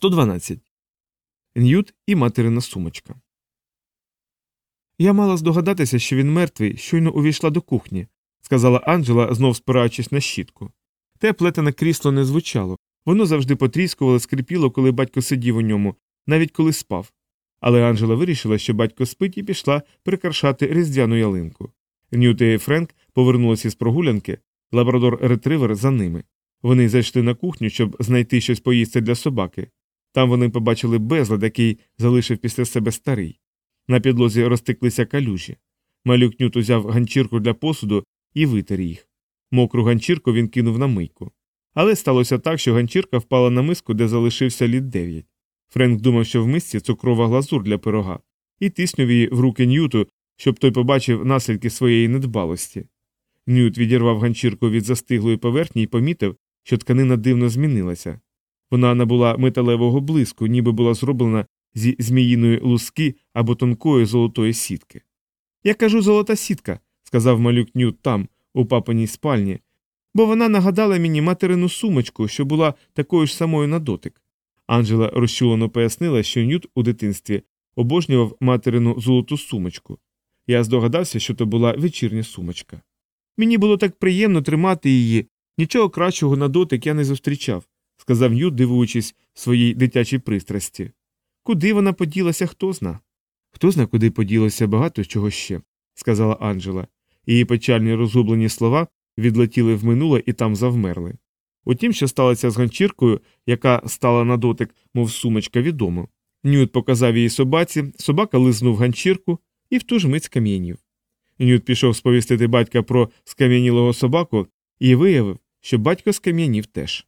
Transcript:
112. Ньют і материна сумочка. Я мала здогадатися, що він мертвий, щойно увійшла до кухні, сказала Анджела, знов спираючись на щітку. Те плетене крісло не звучало, воно завжди потріскувало, скрипіло, коли батько сидів у ньому, навіть коли спав. Але Анджела вирішила, що батько спить і пішла прикрашати різдвяну ялинку. Ньют і Френк повернулися з прогулянки, лабрадор ретривер за ними. Вони зайшли на кухню, щоб знайти щось поїсти для собаки. Там вони побачили безлад, який залишив після себе старий. На підлозі розтеклися калюжі. Малюк Нют узяв ганчірку для посуду і витер їх. Мокру ганчірку він кинув на мийку. Але сталося так, що ганчірка впала на миску, де залишився літ дев'ять. Френк думав, що в мисці цукрова глазур для пирога, і тиснув її в руки Ньюту, щоб той побачив наслідки своєї недбалості. Ньют відірвав ганчірку від застиглої поверхні і помітив, що тканина дивно змінилася. Вона набула металевого блиску, ніби була зроблена зі зміїної луски або тонкої золотої сітки. Я кажу золота сітка, сказав малюк Ньют там, у папиній спальні, бо вона нагадала мені материну сумочку, що була такою ж самою на дотик. Анджела розчулено пояснила, що Ньют у дитинстві обожнював материну золоту сумочку. Я здогадався, що то була вечірня сумочка. Мені було так приємно тримати її, нічого кращого на дотик я не зустрічав, сказав Ньют, дивуючись своїй дитячій пристрасті. Куди вона поділася, хто зна? Хто зна, куди поділося багато чого ще, сказала Анджела. Її печальні розгублені слова відлетіли в минуле і там завмерли. Утім, що сталося з ганчіркою, яка стала на дотик, мов сумочка, відомо. Ньют показав її собаці, собака лизнув ганчірку і в ту ж мить скам'янів. Ньют пішов сповістити батька про скам'янілого собаку і виявив, що батько скам'янів теж.